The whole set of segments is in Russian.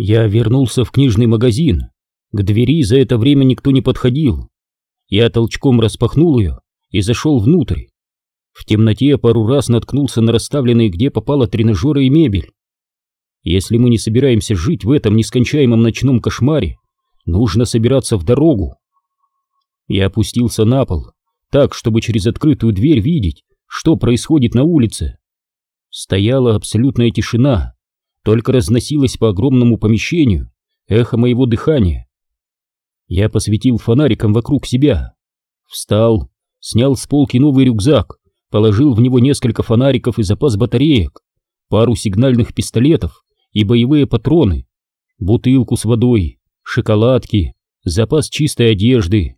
Я вернулся в книжный магазин. К двери за это время никто не подходил. Я толчком распахнул ее и зашел внутрь. В темноте пару раз наткнулся на расставленные где попало тренажеры и мебель. Если мы не собираемся жить в этом нескончаемом ночном кошмаре, нужно собираться в дорогу. Я опустился на пол, так, чтобы через открытую дверь видеть, что происходит на улице. Стояла абсолютная тишина, только разносилось по огромному помещению эхо моего дыхания. Я посветил фонариком вокруг себя, встал, снял с полки новый рюкзак, положил в него несколько фонариков и запас батареек, пару сигнальных пистолетов и боевые патроны, бутылку с водой, шоколадки, запас чистой одежды.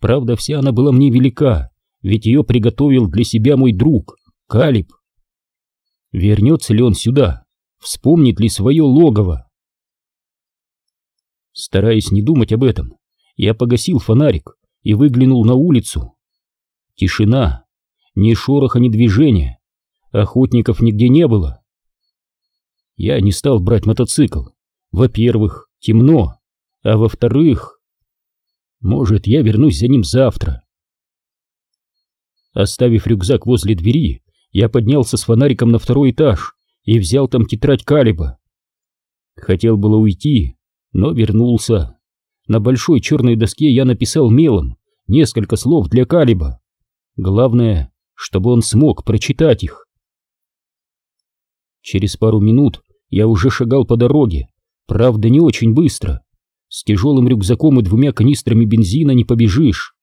Правда, вся она была мне велика, ведь ее приготовил для себя мой друг, Калиб. Вернется ли он сюда? Вспомнит ли свое логово? Стараясь не думать об этом, я погасил фонарик и выглянул на улицу. Тишина, ни шороха, ни движения. Охотников нигде не было. Я не стал брать мотоцикл. Во-первых, темно, а во-вторых... Может, я вернусь за ним завтра. Оставив рюкзак возле двери, я поднялся с фонариком на второй этаж и взял там тетрадь Калиба. Хотел было уйти, но вернулся. На большой черной доске я написал мелом несколько слов для Калиба. Главное, чтобы он смог прочитать их. Через пару минут я уже шагал по дороге, правда не очень быстро. С тяжелым рюкзаком и двумя канистрами бензина не побежишь.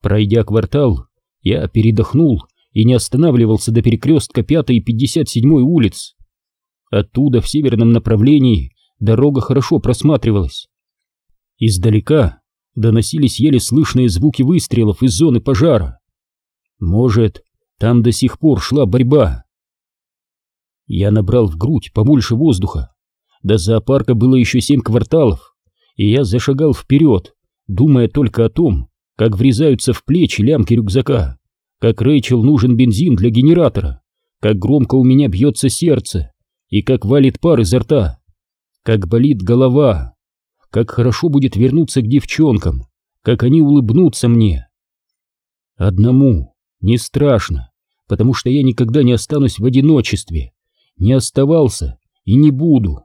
Пройдя квартал, я передохнул и не останавливался до перекрестка 5 и 57 улиц. Оттуда в северном направлении дорога хорошо просматривалась. Издалека доносились еле слышные звуки выстрелов из зоны пожара. Может, там до сих пор шла борьба. Я набрал в грудь побольше воздуха. До зоопарка было еще семь кварталов, и я зашагал вперед, думая только о том, как врезаются в плечи лямки рюкзака, как Рэйчел нужен бензин для генератора, как громко у меня бьется сердце и как валит пар изо рта, как болит голова, как хорошо будет вернуться к девчонкам, как они улыбнутся мне. Одному не страшно, потому что я никогда не останусь в одиночестве, не оставался и не буду.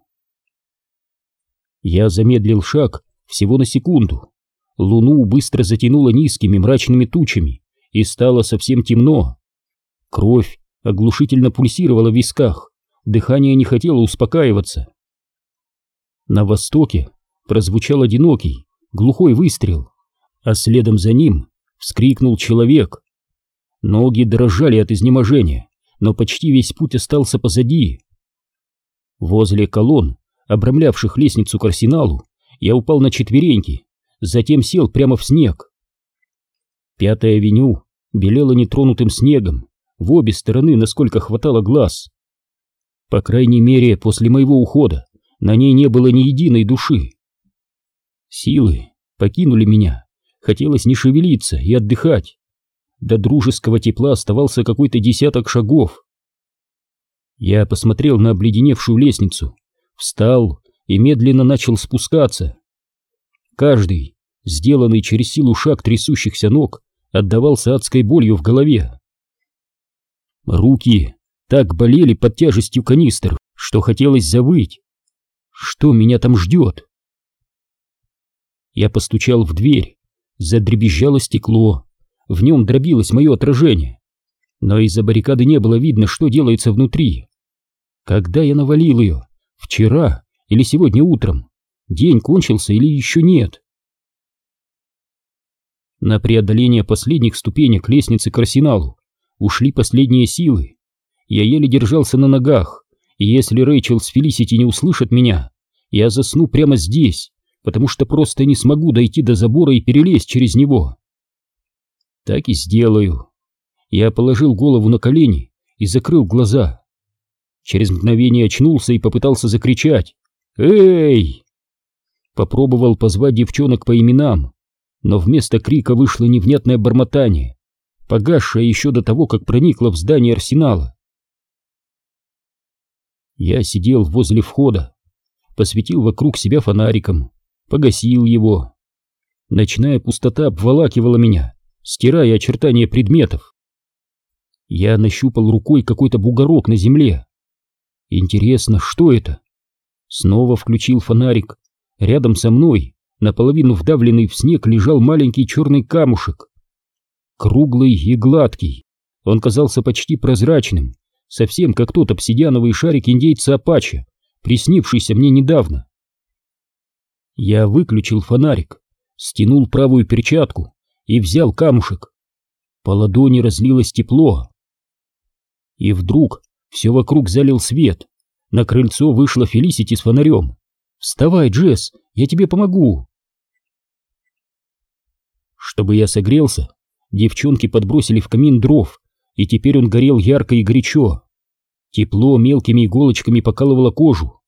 Я замедлил шаг всего на секунду. Луну быстро затянуло низкими мрачными тучами, и стало совсем темно. Кровь оглушительно пульсировала в висках, дыхание не хотело успокаиваться. На востоке прозвучал одинокий, глухой выстрел, а следом за ним вскрикнул человек. Ноги дрожали от изнеможения, но почти весь путь остался позади. Возле колонн, обрамлявших лестницу к арсеналу, я упал на четвереньки, затем сел прямо в снег. Пятая авеню белела нетронутым снегом в обе стороны, насколько хватало глаз. По крайней мере, после моего ухода на ней не было ни единой души. Силы покинули меня, хотелось не шевелиться и отдыхать. До дружеского тепла оставался какой-то десяток шагов. Я посмотрел на обледеневшую лестницу, встал и медленно начал спускаться. Каждый, сделанный через силу шаг трясущихся ног, отдавался адской болью в голове. Руки так болели под тяжестью канистр, что хотелось завыть. Что меня там ждет? Я постучал в дверь, задребезжало стекло, в нем дробилось мое отражение, но из-за баррикады не было видно, что делается внутри. Когда я навалил ее? Вчера или сегодня утром? День кончился или еще нет? На преодоление последних ступенек лестницы к арсеналу ушли последние силы. Я еле держался на ногах, и если Рэйчел с Фелисити не услышат меня, я засну прямо здесь, потому что просто не смогу дойти до забора и перелезть через него. Так и сделаю. Я положил голову на колени и закрыл глаза. Через мгновение очнулся и попытался закричать. «Эй!» Попробовал позвать девчонок по именам, но вместо крика вышло невнятное бормотание, погасшее еще до того, как проникло в здание арсенала. Я сидел возле входа. посветил вокруг себя фонариком, погасил его. Ночная пустота обволакивала меня, стирая очертания предметов. Я нащупал рукой какой-то бугорок на земле. Интересно, что это? Снова включил фонарик. Рядом со мной, наполовину вдавленный в снег, лежал маленький черный камушек. Круглый и гладкий. Он казался почти прозрачным, совсем как тот обсидиановый шарик индейца Апача, приснившийся мне недавно. Я выключил фонарик, стянул правую перчатку и взял камушек. По ладони разлилось тепло. И вдруг все вокруг залил свет. На крыльцо вышла Фелисити с фонарем. «Вставай, Джесс, я тебе помогу!» Чтобы я согрелся, девчонки подбросили в камин дров, и теперь он горел ярко и горячо. Тепло мелкими иголочками покалывало кожу.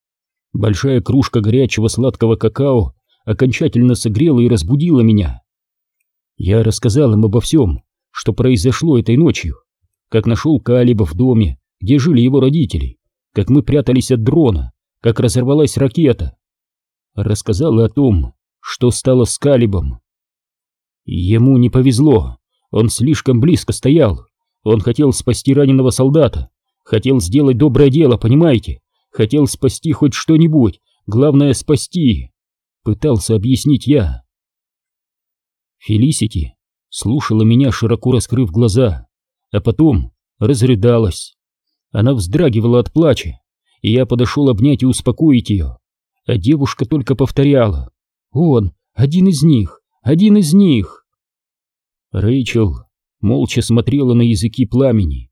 Большая кружка горячего сладкого какао окончательно согрела и разбудила меня. Я рассказал им обо всем, что произошло этой ночью, как нашел Калиба в доме, где жили его родители, как мы прятались от дрона, как разорвалась ракета. Рассказал и о том, что стало с Калибом. Ему не повезло, он слишком близко стоял, он хотел спасти раненого солдата, хотел сделать доброе дело, понимаете? Хотел спасти хоть что-нибудь, главное спасти, пытался объяснить я. Фелисити слушала меня, широко раскрыв глаза, а потом разрыдалась. Она вздрагивала от плача, и я подошел обнять и успокоить ее, а девушка только повторяла. «Он, один из них, один из них!» Рэйчел молча смотрела на языки пламени.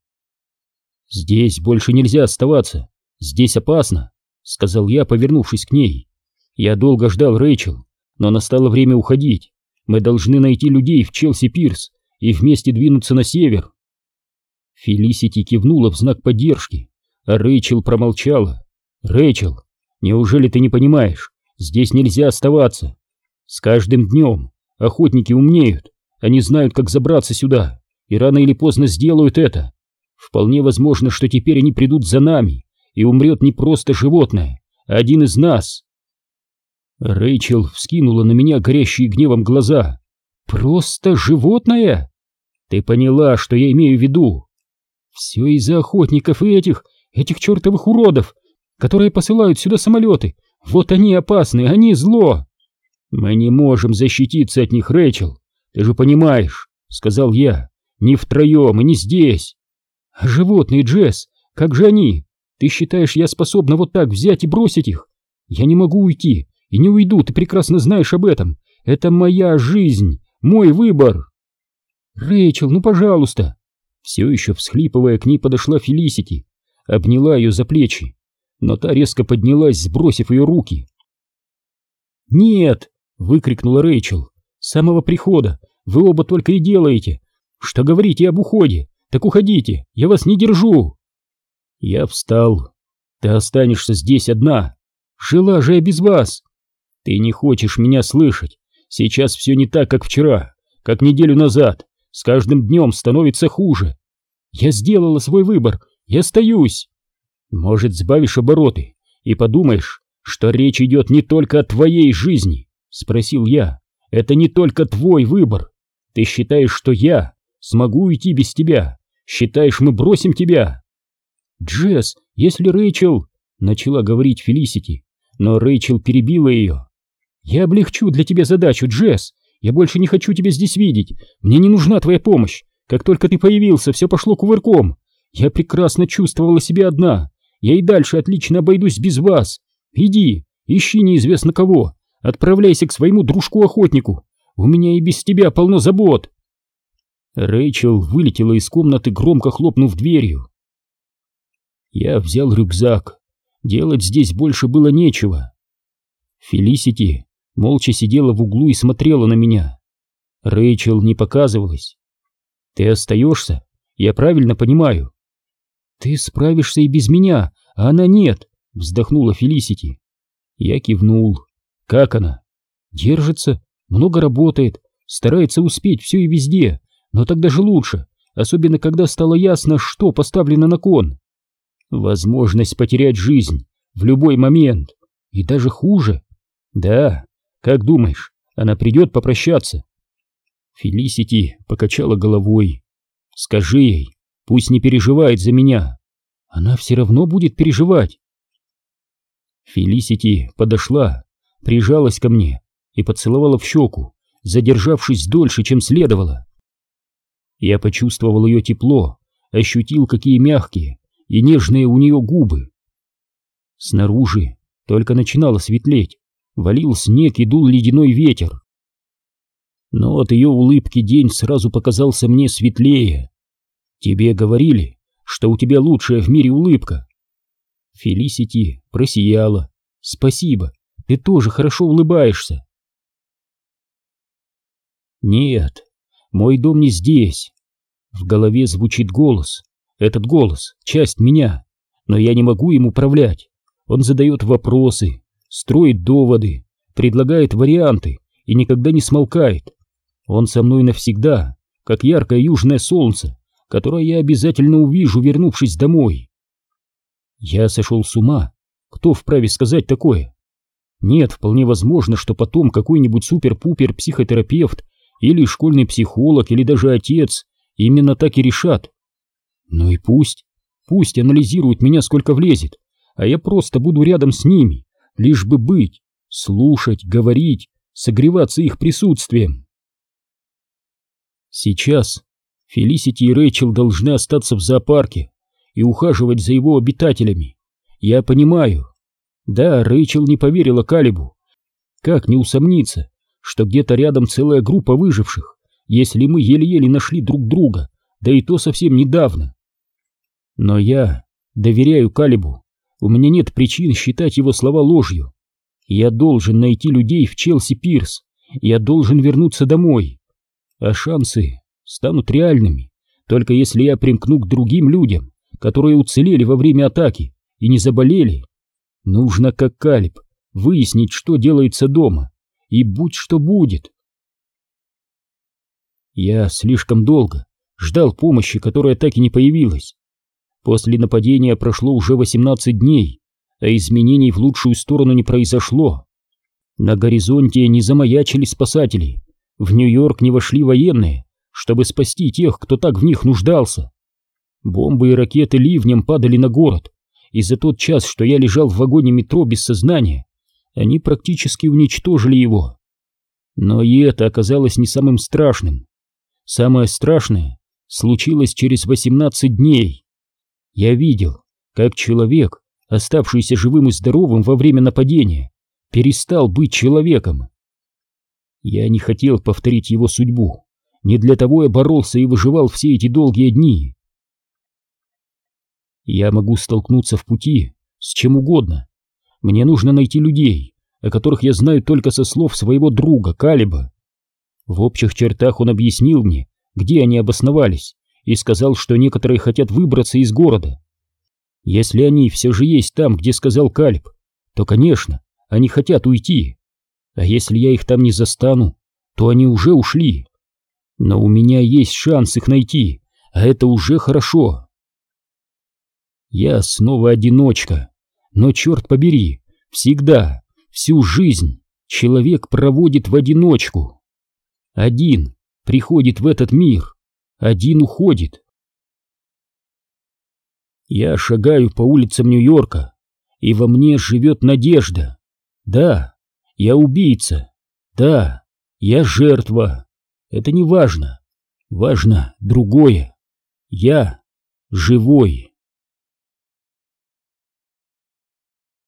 «Здесь больше нельзя оставаться, здесь опасно», — сказал я, повернувшись к ней. «Я долго ждал Рэйчел, но настало время уходить. Мы должны найти людей в Челси-Пирс и вместе двинуться на север». Фелисити кивнула в знак поддержки, а Рэйчел промолчала. «Рэйчел, неужели ты не понимаешь? Здесь нельзя оставаться. С каждым днем охотники умнеют, они знают, как забраться сюда, и рано или поздно сделают это. Вполне возможно, что теперь они придут за нами, и умрет не просто животное, а один из нас. Рэйчел вскинула на меня горящие гневом глаза. «Просто животное? Ты поняла, что я имею в виду? Все из-за охотников и этих, этих чертовых уродов, которые посылают сюда самолеты. Вот они опасны, они зло. Мы не можем защититься от них, Рэйчел. Ты же понимаешь, сказал я, не втроем и не здесь. А животные, Джесс, как же они? Ты считаешь, я способна вот так взять и бросить их? Я не могу уйти и не уйду, ты прекрасно знаешь об этом. Это моя жизнь, мой выбор. Рэйчел, ну пожалуйста. Все еще всхлипывая к ней подошла Фелисити, обняла ее за плечи, но та резко поднялась, сбросив ее руки. «Нет!» — выкрикнула Рэйчел. «С самого прихода вы оба только и делаете, что говорите об уходе. Так уходите, я вас не держу!» Я встал. «Ты останешься здесь одна. Жила же я без вас. Ты не хочешь меня слышать. Сейчас все не так, как вчера, как неделю назад. С каждым днем становится хуже. Я сделала свой выбор, я остаюсь. Может, сбавишь обороты и подумаешь, что речь идет не только о твоей жизни? Спросил я. Это не только твой выбор. Ты считаешь, что я смогу уйти без тебя? Считаешь, мы бросим тебя? Джесс, если Рэйчел... Начала говорить Фелисити, но Рэйчел перебила ее. «Я облегчу для тебя задачу, Джесс. Я больше не хочу тебя здесь видеть. Мне не нужна твоя помощь. Как только ты появился, все пошло кувырком. Я прекрасно чувствовала себя одна. Я и дальше отлично обойдусь без вас. Иди, ищи неизвестно кого. Отправляйся к своему дружку-охотнику. У меня и без тебя полно забот. Рэйчел вылетела из комнаты, громко хлопнув дверью. Я взял рюкзак. Делать здесь больше было нечего. Фелисити молча сидела в углу и смотрела на меня. Рэйчел не показывалась. «Ты остаешься? Я правильно понимаю?» «Ты справишься и без меня, а она нет», — вздохнула Фелисити. Я кивнул. «Как она?» «Держится, много работает, старается успеть все и везде, но так даже лучше, особенно когда стало ясно, что поставлено на кон. Возможность потерять жизнь в любой момент. И даже хуже. Да, как думаешь, она придет попрощаться? Фелисити покачала головой. Скажи ей, пусть не переживает за меня. Она все равно будет переживать. Фелисити подошла, прижалась ко мне и поцеловала в щеку, задержавшись дольше, чем следовало. Я почувствовал ее тепло, ощутил, какие мягкие и нежные у нее губы. Снаружи только начинало светлеть, валил снег и дул ледяной ветер. Но от ее улыбки день сразу показался мне светлее. Тебе говорили, что у тебя лучшая в мире улыбка. Фелисити просияла. Спасибо, ты тоже хорошо улыбаешься. Нет, мой дом не здесь. В голове звучит голос. Этот голос — часть меня, но я не могу им управлять. Он задает вопросы, строит доводы, предлагает варианты и никогда не смолкает. Он со мной навсегда, как яркое южное солнце, которое я обязательно увижу, вернувшись домой. Я сошел с ума. Кто вправе сказать такое? Нет, вполне возможно, что потом какой-нибудь супер-пупер психотерапевт или школьный психолог или даже отец именно так и решат. Ну и пусть, пусть анализируют меня сколько влезет, а я просто буду рядом с ними, лишь бы быть, слушать, говорить, согреваться их присутствием. Сейчас Фелисити и Рэйчел должны остаться в зоопарке и ухаживать за его обитателями. Я понимаю. Да, Рэйчел не поверила Калибу. Как не усомниться, что где-то рядом целая группа выживших, если мы еле-еле нашли друг друга, да и то совсем недавно. Но я доверяю Калибу. У меня нет причин считать его слова ложью. Я должен найти людей в Челси Пирс. Я должен вернуться домой. А шансы станут реальными, только если я примкну к другим людям, которые уцелели во время атаки и не заболели. Нужно, как Калиб, выяснить, что делается дома, и будь что будет. Я слишком долго ждал помощи, которая так и не появилась. После нападения прошло уже 18 дней, а изменений в лучшую сторону не произошло. На горизонте не замаячили спасатели, в Нью-Йорк не вошли военные, чтобы спасти тех, кто так в них нуждался. Бомбы и ракеты ливнем падали на город, и за тот час, что я лежал в вагоне метро без сознания, они практически уничтожили его. Но и это оказалось не самым страшным. Самое страшное случилось через 18 дней. Я видел, как человек, оставшийся живым и здоровым во время нападения, перестал быть человеком. Я не хотел повторить его судьбу. Не для того я боролся и выживал все эти долгие дни. Я могу столкнуться в пути с чем угодно. Мне нужно найти людей, о которых я знаю только со слов своего друга Калиба. В общих чертах он объяснил мне, где они обосновались, и сказал, что некоторые хотят выбраться из города. Если они все же есть там, где сказал Калиб, то, конечно, они хотят уйти. А если я их там не застану, то они уже ушли. Но у меня есть шанс их найти, а это уже хорошо. Я снова одиночка, но черт побери, всегда, всю жизнь человек проводит в одиночку. Один приходит в этот мир, один уходит. Я шагаю по улицам Нью-Йорка, и во мне живет надежда. Да, я убийца. Да, я жертва. Это не важно. Важно другое. Я живой.